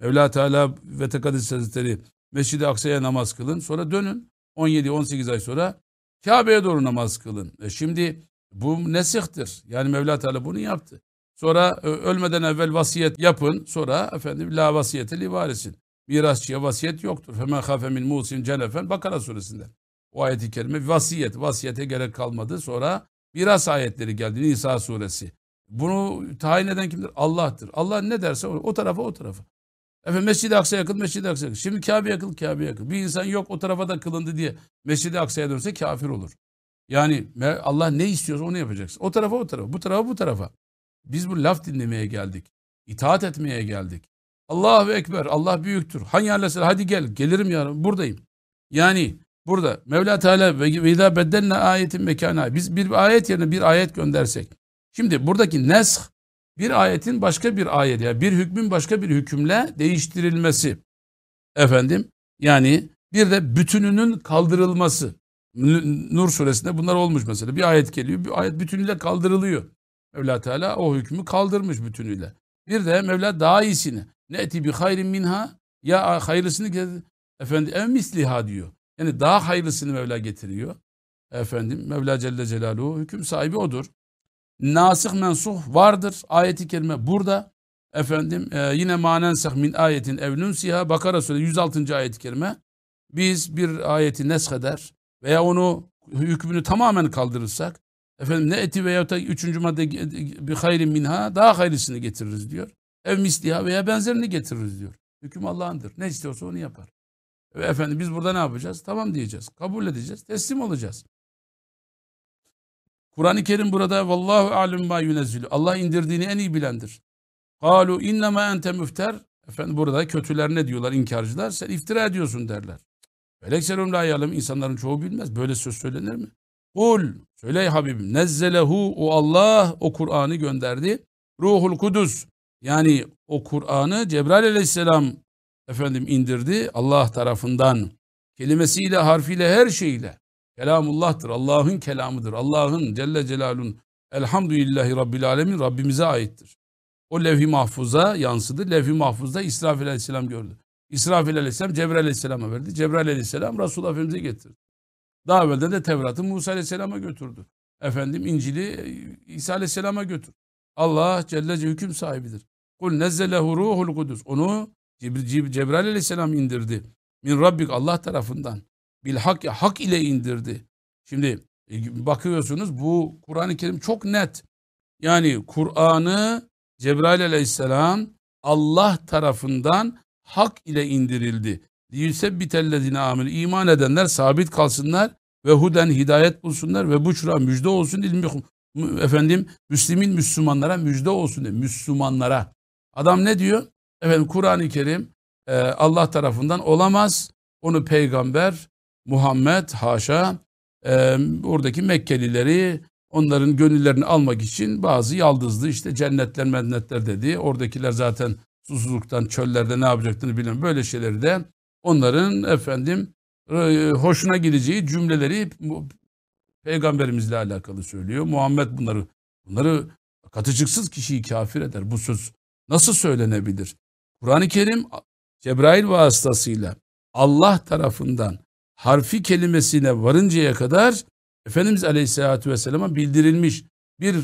Mevla Teala ve Tekadis Hazretleri Mescid-i Aksa'ya namaz kılın. Sonra dönün. 17-18 ay sonra Kabe'ye doğru namaz kılın. E şimdi bu nesihtir. Yani Mevla Teala bunu yaptı. Sonra e, ölmeden evvel vasiyet yapın. Sonra efendim la vasiyete li varisin. Mirasçıya vasiyet yoktur. Femen hafe min musin cenefen Bakara suresinde. O ayeti kerime vasiyet. Vasiyete gerek kalmadı. Sonra miras ayetleri geldi. Nisa suresi. Bunu tayin eden kimdir? Allah'tır. Allah ne derse o, tarafa o tarafa. Efendim Mescid-i Aksa'ya yakın, Mescid-i Aksa'ya yakın. Şimdi Kabe yakın, Kabe yakın. Bir insan yok o tarafa da kılındı diye Mescid-i Aksa'ya dönse kafir olur. Yani Allah ne istiyorsa onu yapacaksın. O tarafa o tarafa, bu tarafa bu tarafa. Biz bu laf dinlemeye geldik. İtaat etmeye geldik. Allahu Ekber, Allah büyüktür. Hangi aleyhisselam hadi gel, gelirim yarın, buradayım. Yani burada Mevla Teala ve idâ beddelne ayetin mekâna. Biz bir ayet yerine bir ayet göndersek. Şimdi buradaki nesh bir ayetin başka bir ayet yani bir hükmün başka bir hükümle değiştirilmesi. Efendim yani bir de bütününün kaldırılması. Nur suresinde bunlar olmuş mesela. Bir ayet geliyor, bir ayet bütünüyle kaldırılıyor. Mevla Teala o hükmü kaldırmış bütünüyle. Bir de Mevla daha iyisini. Ne eti bi hayrin minha ya hayırlısını efendim ev misliha diyor. Yani daha hayırlısını Mevla getiriyor. Efendim Mevla Celle Celaluhu hüküm sahibi odur. Nasih mensuh vardır. Ayeti kerime burada. Efendim e, yine manensah min ayetin evnun siha Bakara suresi 106. ayet-i kerime. Biz bir ayeti nesheder veya onu hükmünü tamamen kaldırırsak efendim ne eti veya da üçüncü madde bir hayrin minha daha hayırlısını getiririz diyor. Ev misliha veya benzerini getiririz diyor. Hüküm Allah'ındır. Ne istiyorsa onu yapar. Ve efendim biz burada ne yapacağız? Tamam diyeceğiz. Kabul edeceğiz. Teslim olacağız. Kur'an-ı Kerim burada vallahu alem ma yunezzilü. Allah indirdiğini en iyi bilendir. Kalu innema ente müfter. Efendim burada kötüler ne diyorlar inkarcılar? Sen iftira ediyorsun derler. Felekselum la yalem insanların çoğu bilmez. Böyle söz söylenir mi? Kul söyle Habibim nezzelehu o Allah o Kur'an'ı gönderdi. Ruhul Kudüs yani o Kur'an'ı Cebrail aleyhisselam efendim indirdi Allah tarafından. Kelimesiyle, harfiyle, her şeyle. Kelamullah'tır. Allah'ın kelamıdır. Allah'ın Celle Celalun Elhamdülillahi Rabbil Alemin Rabbimize aittir. O levh-i mahfuza yansıdı. Levh-i mahfuzda İsrafil Aleyhisselam gördü. İsrafil Aleyhisselam Cebrail Aleyhisselam'a verdi. Cebrail Aleyhisselam Resulullah Efendimiz'e getirdi. Daha evvelden de Tevrat'ı Musa Aleyhisselam'a götürdü. Efendim İncil'i İsa Aleyhisselam'a götür. Allah Celle hüküm sahibidir. Kul nezzelehu ruhul kudüs. Onu Cebrail Aleyhisselam indirdi. Min Rabbik Allah tarafından bil hak ile indirdi. Şimdi e, bakıyorsunuz bu Kur'an-ı Kerim çok net. Yani Kur'an'ı Cebrail aleyhisselam Allah tarafından hak ile indirildi. Yüsebbitellezine amil iman edenler sabit kalsınlar ve huden hidayet bulsunlar ve buçra müjde olsun efendim Müslümin Müslümanlara müjde olsun diye Müslümanlara. Adam ne diyor? Efendim Kur'an-ı Kerim e, Allah tarafından olamaz. Onu peygamber Muhammed haşa e, oradaki Mekkelileri onların gönüllerini almak için bazı yaldızlı işte cennetler mennetler dedi. Oradakiler zaten susuzluktan çöllerde ne yapacaklarını bilmiyorum. Böyle şeyleri de onların efendim e, hoşuna gideceği cümleleri peygamberimizle alakalı söylüyor. Muhammed bunları bunları katıcıksız kişiyi kafir eder. Bu söz nasıl söylenebilir? Kur'an-ı Kerim Cebrail vasıtasıyla Allah tarafından harfi kelimesine varıncaya kadar Efendimiz Aleyhisselatü Vesselam'a bildirilmiş bir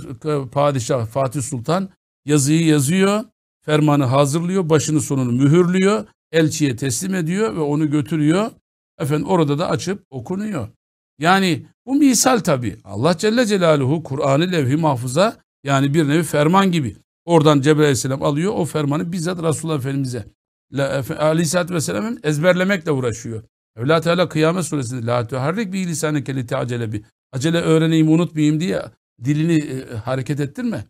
padişah Fatih Sultan yazıyı yazıyor, fermanı hazırlıyor, başını sonunu mühürlüyor, elçiye teslim ediyor ve onu götürüyor. Efendim orada da açıp okunuyor. Yani bu misal tabi. Allah Celle Celaluhu Kur'an'ı levh-i mahfuza yani bir nevi ferman gibi. Oradan Cebrail Aleyhisselam alıyor o fermanı bizzat Resulullah Efendimiz'e Aleyhisselatü Vesselam'ın ezberlemekle uğraşıyor. Mevla Teala Kıyamet suresinde La tuharrik bi lisaneke li acele bi. Acele öğreneyim unutmayayım diye dilini e, hareket ettirme.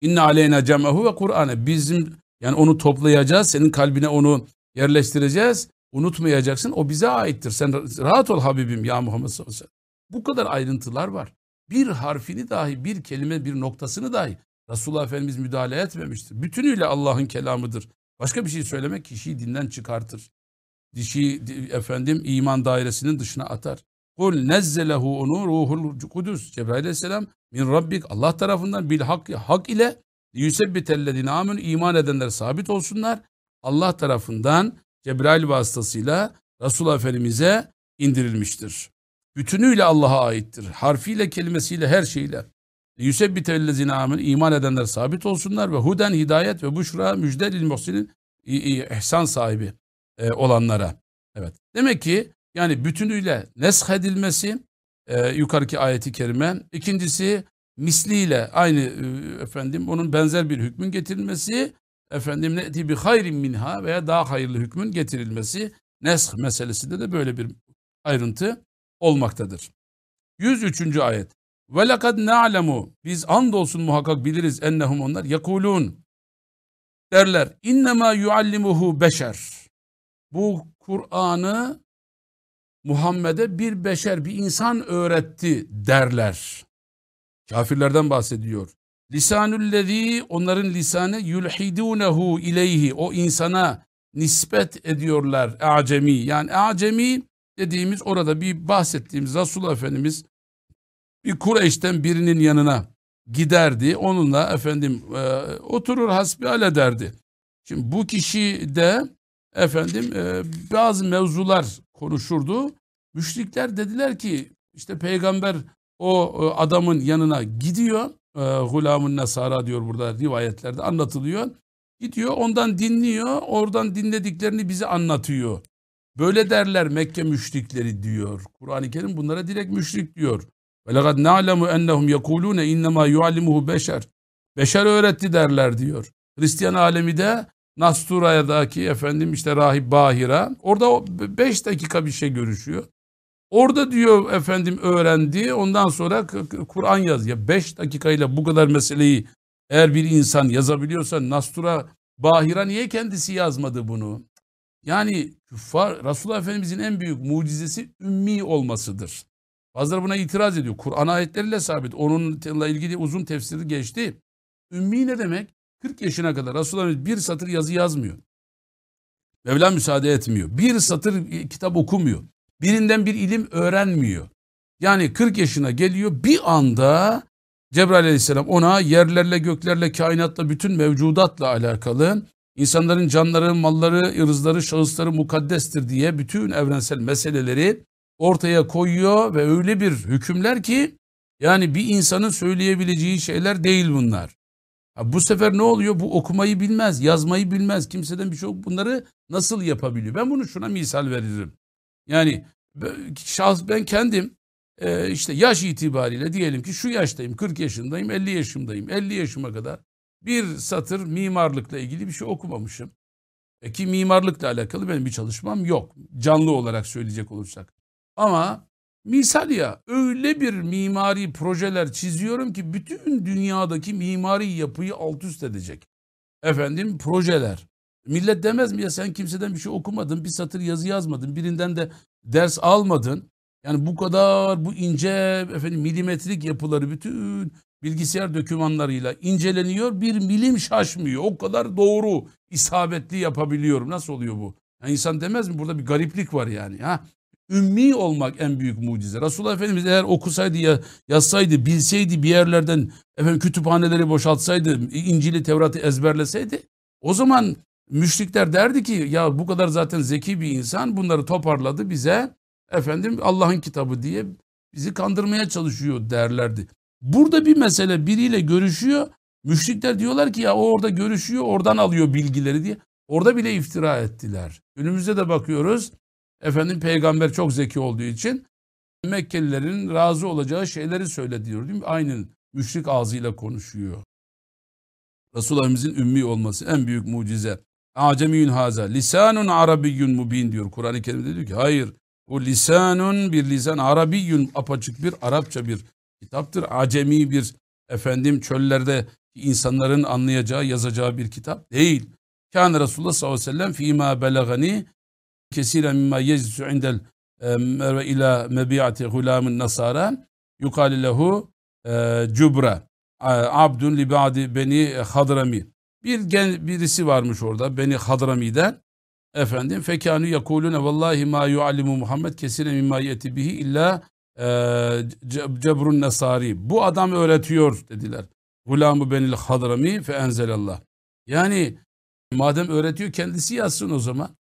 İnne aleyna cemahu ve Kur'an'ı. Bizim yani onu toplayacağız. Senin kalbine onu yerleştireceğiz. Unutmayacaksın. O bize aittir. Sen rahat ol Habibim ya Muhammed sallallahu aleyhi ve sellem. Bu kadar ayrıntılar var. Bir harfini dahi, bir kelime, bir noktasını dahi Resulullah Efendimiz müdahale etmemiştir. Bütünüyle Allah'ın kelamıdır. Başka bir şey söylemek kişiyi dinden çıkartır dişi efendim iman dairesinin dışına atar. Kul nezzelehu onu ruhul kudüs. Cebrail aleyhisselam min rabbik Allah tarafından bil hak, hak ile yüsebbitellezine amun iman edenler sabit olsunlar. Allah tarafından Cebrail vasıtasıyla Resulullah Efendimiz'e indirilmiştir. Bütünüyle Allah'a aittir. Harfiyle, kelimesiyle, her şeyle. Yüsebbitellezine amun iman edenler sabit olsunlar ve huden hidayet ve buşra müjde lil muhsinin ihsan sahibi e, olanlara. Evet. Demek ki yani bütünüyle nesh edilmesi e, yukarıki ayeti kerime. İkincisi misliyle aynı e, efendim onun benzer bir hükmün getirilmesi efendim ne'ti bi hayrin minha veya daha hayırlı hükmün getirilmesi nesh meselesinde de böyle bir ayrıntı olmaktadır. 103. ayet. Ve lekad na'lemu biz andolsun muhakkak biliriz ennehum onlar yakulun derler innema yuallimuhu beşer. Bu Kur'an'ı Muhammed'e bir beşer, bir insan öğretti derler. Kafirlerden bahsediyor. Lisanüllezî onların lisanı yulhidunehu ileyhi o insana nispet ediyorlar acemi. Yani acemi dediğimiz orada bir bahsettiğimiz Resulullah Efendimiz bir Kureyş'ten birinin yanına giderdi. Onunla efendim e, oturur hasbihal ederdi. Şimdi bu kişi de efendim e, bazı mevzular konuşurdu. Müşrikler dediler ki işte peygamber o e, adamın yanına gidiyor. E, Gulamın Nasara diyor burada rivayetlerde anlatılıyor. Gidiyor ondan dinliyor. Oradan dinlediklerini bize anlatıyor. Böyle derler Mekke müşrikleri diyor. Kur'an-ı Kerim bunlara direkt müşrik diyor. Lekad na'lemu ennehum yekulune innema yuallimuhu beşer. Beşer öğretti derler diyor. Hristiyan alemi de Nastura'daki efendim işte rahip Bahira. Orada 5 dakika bir şey görüşüyor. Orada diyor efendim öğrendi. Ondan sonra Kur'an yaz. Ya 5 dakikayla bu kadar meseleyi eğer bir insan yazabiliyorsa Nastura Bahira niye kendisi yazmadı bunu? Yani küffar Resulullah Efendimizin en büyük mucizesi ümmi olmasıdır. Bazıları buna itiraz ediyor. Kur'an ayetleriyle sabit. Onunla ilgili uzun tefsiri geçti. Ümmi ne demek? 40 yaşına kadar Resulullah bir satır yazı yazmıyor. Mevla müsaade etmiyor. Bir satır kitap okumuyor. Birinden bir ilim öğrenmiyor. Yani 40 yaşına geliyor bir anda Cebrail aleyhisselam ona yerlerle göklerle kainatla bütün mevcudatla alakalı insanların canları, malları, ırzları, şahısları mukaddestir diye bütün evrensel meseleleri ortaya koyuyor ve öyle bir hükümler ki yani bir insanın söyleyebileceği şeyler değil bunlar. Bu sefer ne oluyor? Bu okumayı bilmez, yazmayı bilmez. Kimseden bir şey bunları nasıl yapabiliyor? Ben bunu şuna misal veririm. Yani şahs ben kendim e, işte yaş itibariyle diyelim ki şu yaştayım, 40 yaşındayım, 50 yaşımdayım. 50 yaşıma kadar bir satır mimarlıkla ilgili bir şey okumamışım. E ki mimarlıkla alakalı benim bir çalışmam yok. Canlı olarak söyleyecek olursak. Ama misal ya öyle bir mimari projeler çiziyorum ki bütün dünyadaki mimari yapıyı alt üst edecek. Efendim projeler. Millet demez mi ya sen kimseden bir şey okumadın, bir satır yazı yazmadın, birinden de ders almadın. Yani bu kadar bu ince efendim milimetrik yapıları bütün bilgisayar dokümanlarıyla inceleniyor. Bir milim şaşmıyor. O kadar doğru, isabetli yapabiliyorum. Nasıl oluyor bu? Yani insan demez mi? Burada bir gariplik var yani. Ha? Ümmi olmak en büyük mucize. Resulullah Efendimiz eğer okusaydı, ya, yazsaydı, bilseydi bir yerlerden efendim kütüphaneleri boşaltsaydı, İncil'i, Tevrat'ı ezberleseydi o zaman müşrikler derdi ki ya bu kadar zaten zeki bir insan bunları toparladı bize efendim Allah'ın kitabı diye bizi kandırmaya çalışıyor derlerdi. Burada bir mesele biriyle görüşüyor. Müşrikler diyorlar ki ya o orada görüşüyor oradan alıyor bilgileri diye. Orada bile iftira ettiler. Önümüzde de bakıyoruz. Efendim peygamber çok zeki olduğu için Mekkelilerin razı olacağı şeyleri söyledi diyor değil mi? Aynen müşrik ağzıyla konuşuyor. Resulullah'ımızın ümmi olması en büyük mucize. Acemiyün haza. Lisanun arabiyyun mubin diyor. Kur'an-ı Kerim'de diyor ki hayır. Bu lisanun bir lisan arabiyyun apaçık bir Arapça bir kitaptır. Acemi bir efendim çöllerde insanların anlayacağı yazacağı bir kitap değil. Kâne Resulullah sallallahu aleyhi ve sellem fîmâ belagani kesiren mimma yeclisu indel merve ila mebi'ati gulamin nasara yukali lehu e, cubra abdun li ba'di beni hadrami bir gen, birisi varmış orada Beni Hadrami'den. Efendim fekânü yekulune vallahi ma yuallimu Muhammed kesire mimma yeti bihi illa e, cebrun nesari. Bu adam öğretiyor dediler. Gulamı benil hadrami fe enzelallah. Yani madem öğretiyor kendisi yazsın o zaman.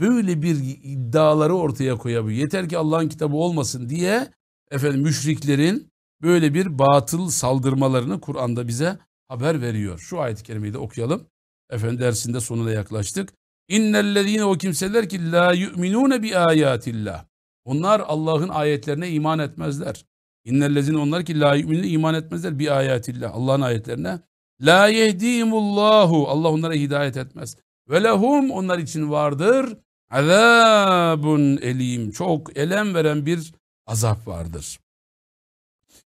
Böyle bir iddiaları ortaya koyabiliyor. Yeter ki Allah'ın kitabı olmasın diye efendim müşriklerin böyle bir batıl saldırmalarını Kur'an'da bize haber veriyor. Şu ayet-i kerimeyi de okuyalım. Efendim dersinde sonuna yaklaştık. İnnellezine o kimseler ki la yu'minune bi ayatillah. Onlar Allah'ın ayetlerine iman etmezler. İnnellezine onlar ki la yu'minune iman etmezler bi ayatillah. Allah'ın ayetlerine La yehdihimullahu. Allah onlara hidayet etmez. Ve lehum onlar için vardır. Azabun elim. Çok elem veren bir azap vardır.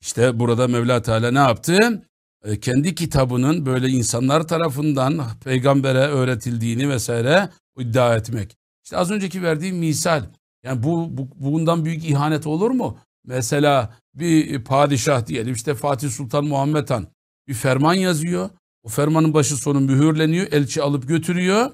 İşte burada Mevla Teala ne yaptı? E, kendi kitabının böyle insanlar tarafından peygambere öğretildiğini vesaire iddia etmek. İşte az önceki verdiğim misal. Yani bu, bu bundan büyük ihanet olur mu? Mesela bir padişah diyelim işte Fatih Sultan Muhammed Han bir ferman yazıyor. O fermanın başı sonu mühürleniyor. Elçi alıp götürüyor.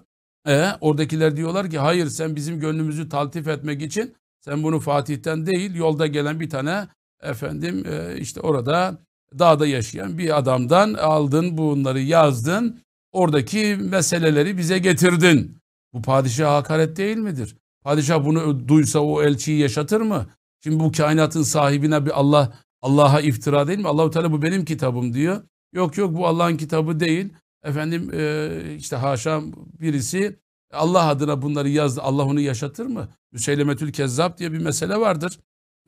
E, oradakiler diyorlar ki hayır sen bizim gönlümüzü taltif etmek için sen bunu Fatih'ten değil yolda gelen bir tane efendim e, işte orada dağda yaşayan bir adamdan aldın bunları yazdın. Oradaki meseleleri bize getirdin. Bu padişah hakaret değil midir? Padişah bunu duysa o elçiyi yaşatır mı? Şimdi bu kainatın sahibine bir Allah Allah'a iftira değil mi? Allahu Teala bu benim kitabım diyor. Yok yok bu Allah'ın kitabı değil. Efendim e, işte haşa birisi Allah adına bunları yazdı. Allah onu yaşatır mı? Müseylemetül Kezzab diye bir mesele vardır.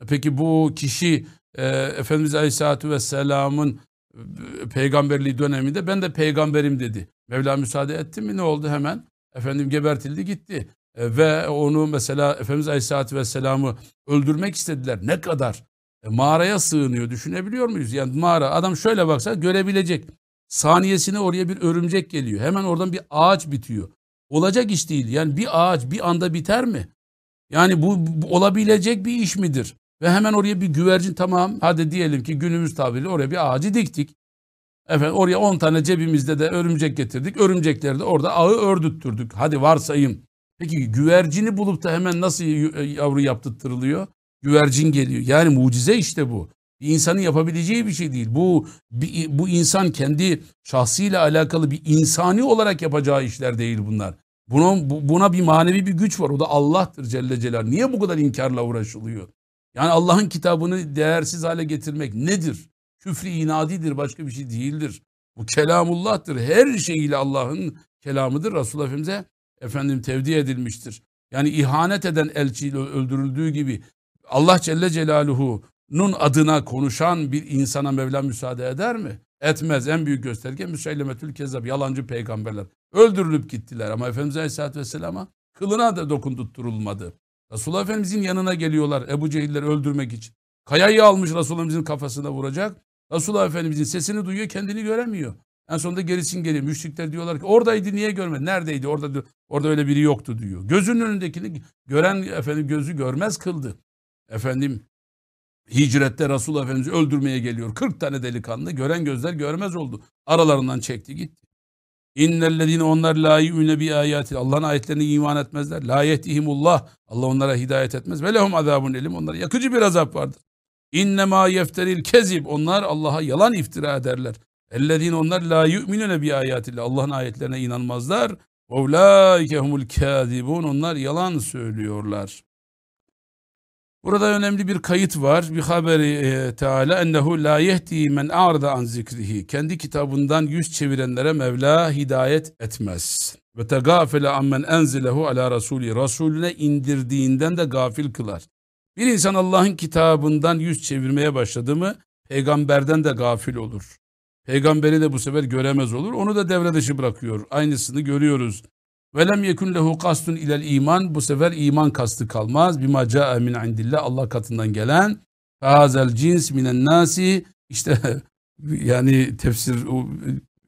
Peki bu kişi e, Efendimiz Aleyhisselatü Vesselam'ın e, peygamberliği döneminde ben de peygamberim dedi. Mevla müsaade etti mi ne oldu hemen? Efendim gebertildi gitti. E, ve onu mesela Efendimiz Aleyhisselatü Vesselam'ı öldürmek istediler. Ne kadar? E, mağaraya sığınıyor düşünebiliyor muyuz? Yani mağara adam şöyle baksa görebilecek. Saniyesine oraya bir örümcek geliyor. Hemen oradan bir ağaç bitiyor. Olacak iş değil. Yani bir ağaç bir anda biter mi? Yani bu, bu olabilecek bir iş midir? Ve hemen oraya bir güvercin tamam hadi diyelim ki günümüz tabiriyle oraya bir ağacı diktik. Efendim oraya 10 tane cebimizde de örümcek getirdik. Örümcekleri de orada ağı ördüttürdük. Hadi varsayım. Peki güvercini bulup da hemen nasıl yavru yaptırtırılıyor? Güvercin geliyor. Yani mucize işte bu. Bir insanın yapabileceği bir şey değil. Bu bu insan kendi şahsıyla alakalı bir insani olarak yapacağı işler değil bunlar. Buna, buna bir manevi bir güç var. O da Allah'tır Celle Celal. Niye bu kadar inkarla uğraşılıyor? Yani Allah'ın kitabını değersiz hale getirmek nedir? Küfrü inadidir, başka bir şey değildir. Bu kelamullah'tır. Her şeyiyle Allah'ın kelamıdır. Resulullah Efendimiz'e efendim tevdi edilmiştir. Yani ihanet eden elçiyle öldürüldüğü gibi Allah Celle Celaluhu'nun adına konuşan bir insana Mevla müsaade eder mi? Etmez. En büyük gösterge Müseylemetül Kezzab, yalancı peygamberler. Öldürülüp gittiler ama Efendimiz Aleyhisselatü Vesselam'a kılına da dokundurtturulmadı. Resulullah Efendimizin yanına geliyorlar Ebu Cehilleri öldürmek için. Kayayı almış Resulullah'ımızın kafasına vuracak. Resulullah Efendimizin sesini duyuyor kendini göremiyor. En sonunda gerisin geliyor. Müşrikler diyorlar ki oradaydı niye görmedi? Neredeydi? Orada orada öyle biri yoktu diyor. Gözünün önündekini gören efendim gözü görmez kıldı. Efendim hicrette Resulullah Efendimiz'i öldürmeye geliyor. 40 tane delikanlı gören gözler görmez oldu. Aralarından çekti gitti. İnnellezine onlar la yu'mine bi ayati. Allah'ın ayetlerine iman etmezler. La yehtihimullah. Allah onlara hidayet etmez. Ve lehum azabun elim. Onlara yakıcı bir azap vardır. İnnemâ yefteril kezib. Onlar Allah'a yalan iftira ederler. Ellezine onlar la yu'minune bi ayatillah. Allah'ın ayetlerine inanmazlar. Ve ulaike humul kâzibun. Onlar yalan söylüyorlar. Burada önemli bir kayıt var. Bir haberi e, Teala ennehu la yehdi men arda an zikrihi. Kendi kitabından yüz çevirenlere Mevla hidayet etmez. Ve tegafele ammen enzilehu ala rasuli. Resulüne indirdiğinden de gafil kılar. Bir insan Allah'ın kitabından yüz çevirmeye başladı mı peygamberden de gafil olur. Peygamberi de bu sefer göremez olur. Onu da devre dışı bırakıyor. Aynısını görüyoruz. Ve lem yekun lehu kastun ilel iman. Bu sefer iman kastı kalmaz. Bima ca'e min indillah. Allah katından gelen. Hazel cins minen nasi. İşte [LAUGHS] yani tefsir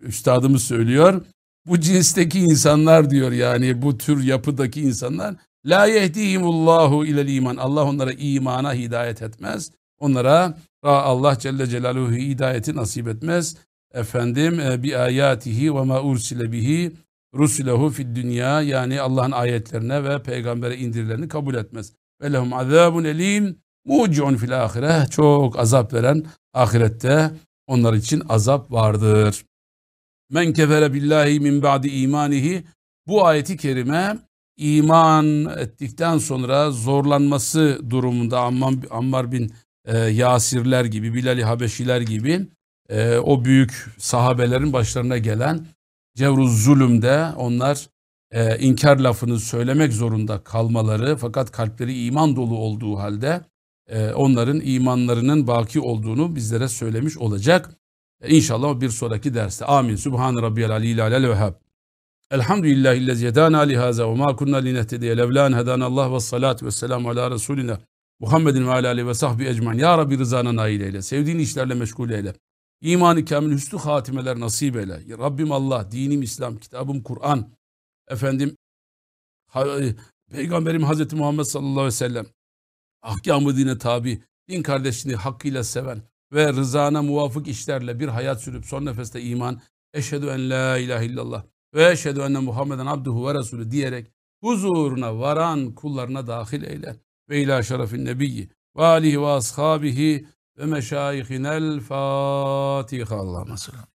üstadımız söylüyor. Bu cinsteki insanlar diyor yani bu tür yapıdaki insanlar la yehdihimullahu ilel iman. Allah onlara imana hidayet etmez. Onlara Allah Celle Celaluhu hidayeti nasip etmez. Efendim bi ayatihi ve ma ursile bihi rusulehu fid dünya yani Allah'ın ayetlerine ve peygambere indirilerini kabul etmez. Ve lehum azabun elim muciun fil ahire çok azap veren ahirette onlar için azap vardır. Men kefere billahi min ba'di imanihi bu ayeti kerime iman ettikten sonra zorlanması durumunda Ammar bin e, Yasirler gibi, Bilal-i Habeşiler gibi e, o büyük sahabelerin başlarına gelen cevruz zulümde onlar e, inkar lafını söylemek zorunda kalmaları fakat kalpleri iman dolu olduğu halde e, onların imanlarının baki olduğunu bizlere söylemiş olacak. E, İnşallah bir sonraki derste. Amin. Subhan rabbiyal aliyyil alel vehhab. Elhamdülillahi yedana lihaza ve ma kunna linehtediye levlan hedana Allah ve salatu ve selamu ala Resulina Muhammedin ve ala ve sahbi ecmain. Ya Rabbi rızana nail eyle. Sevdiğin işlerle meşgul eyle. İmanı kamil hüsnü hatimeler nasip eyle. Rabbim Allah, dinim İslam, kitabım Kur'an. Efendim e, Peygamberim Hazreti Muhammed sallallahu aleyhi ve sellem ahkamı dine tabi, din kardeşini hakkıyla seven ve rızana muvafık işlerle bir hayat sürüp son nefeste iman, eşhedü en la ilahe illallah ve eşhedü enne Muhammeden abduhu ve resulü diyerek huzuruna varan kullarına dahil eyle. Ve ila şerefin nebiyyi ve alihi ve ashabihi بمشايخنا الفاتحة. اللهم صل